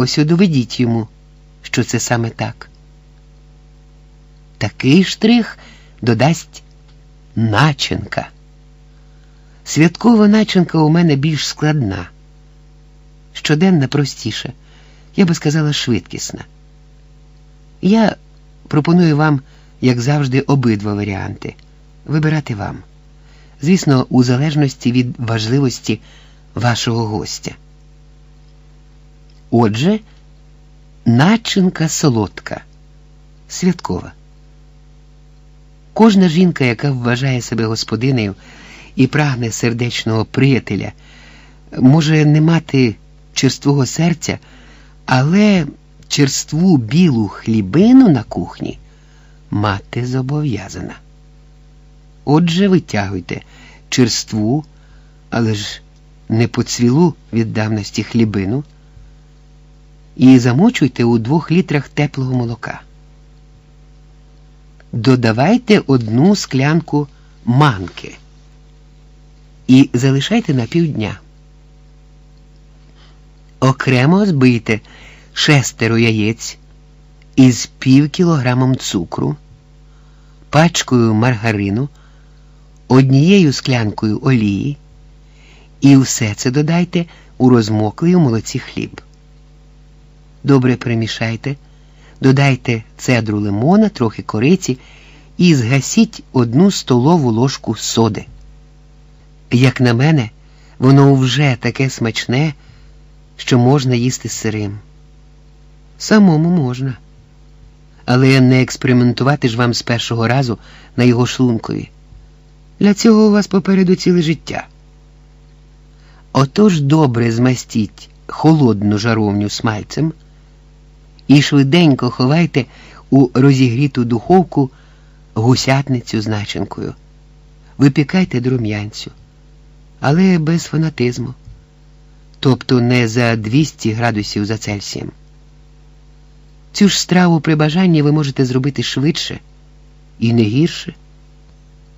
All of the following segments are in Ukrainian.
Ось і доведіть йому, що це саме так. Такий штрих додасть начинка. Святкова начинка у мене більш складна, щоденна простіша, я би сказала, швидкісна. Я пропоную вам, як завжди, обидва варіанти. Вибирати вам. Звісно, у залежності від важливості вашого гостя. Отже, начинка солодка, святкова. Кожна жінка, яка вважає себе господинею і прагне сердечного приятеля, може не мати черствого серця, але черству білу хлібину на кухні мати зобов'язана. Отже, витягуйте черству, але ж не поцвілу від давності хлібину і замочуйте у двох літрах теплого молока. Додавайте одну склянку манки і залишайте на півдня. Окремо збийте шестеро яєць із пів кілограмом цукру, пачкою маргарину, однією склянкою олії, і все це додайте у розмоклий у молоці хліб. Добре перемішайте, додайте цедру лимона, трохи кориці і згасіть одну столову ложку соди. Як на мене, воно вже таке смачне, що можна їсти сирим. Самому можна. Але не експериментувати ж вам з першого разу на його шлункові. Для цього у вас попереду ціле життя. Отож добре змастіть холодну жаровню смальцем і швиденько ховайте у розігріту духовку гусятницю з начинкою. Випікайте друм'янцю, але без фанатизму, тобто не за 200 градусів за Цельсієм. Цю ж страву при бажанні ви можете зробити швидше і не гірше.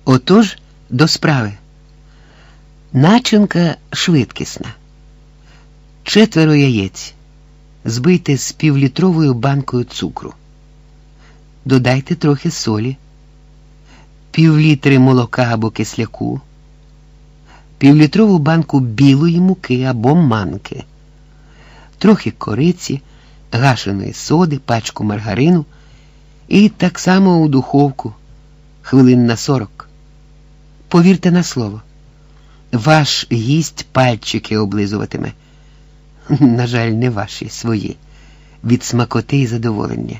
Отож, до справи. Начинка швидкісна. Четверо яєць. Збийте з півлітровою банкою цукру. Додайте трохи солі, півлітри молока або кисляку, півлітрову банку білої муки або манки, трохи кориці, гашеної соди, пачку маргарину і так само у духовку хвилин на сорок. Повірте на слово, ваш гість пальчики облизуватиме. На жаль, не ваші свої, від смакоти і задоволення.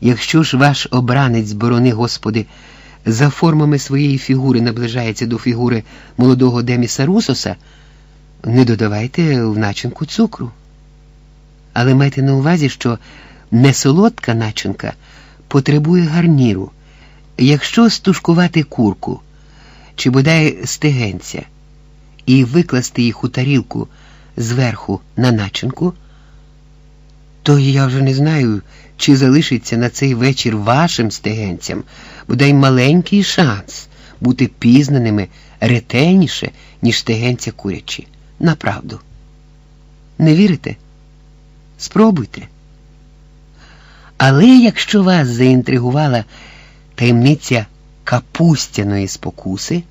Якщо ж ваш обранець, борони Господи, за формами своєї фігури наближається до фігури молодого Деміса Русоса, не додавайте в начинку цукру. Але майте на увазі, що несолодка начинка потребує гарніру. Якщо стушкувати курку чи бодай стегенця і викласти їх у тарілку зверху на начинку, то я вже не знаю, чи залишиться на цей вечір вашим стегенцям бодай маленький шанс бути пізнаними ретельніше, ніж стегенця курячі. Направду. Не вірите? Спробуйте. Але якщо вас заінтригувала таємниця капустяної спокуси,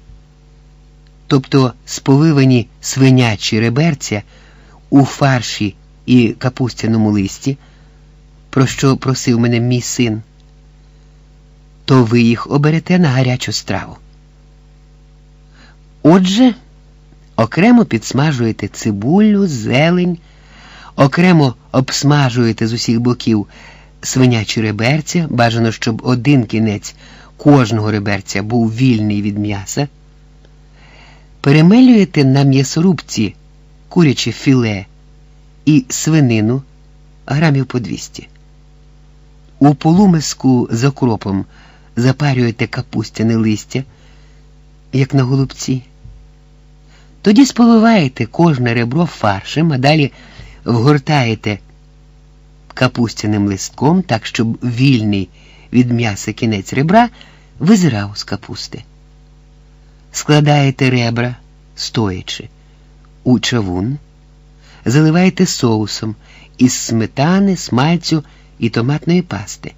тобто сповивані свинячі реберця у фарші і капустяному листі, про що просив мене мій син, то ви їх оберете на гарячу страву. Отже, окремо підсмажуєте цибулю, зелень, окремо обсмажуєте з усіх боків свинячі реберця, бажано, щоб один кінець кожного реберця був вільний від м'яса. Перемелюєте на м'ясорубці куряче філе і свинину грамів по 200. У полумиску з окропом запарюєте капустяне листя, як на голубці. Тоді сповиваєте кожне ребро фаршем, а далі вгортаєте капустяним листком, так, щоб вільний від м'яса кінець ребра визирав з капусти. Складаєте ребра, стоячи, у чавун, заливайте соусом із сметани, смальцю і томатної пасти.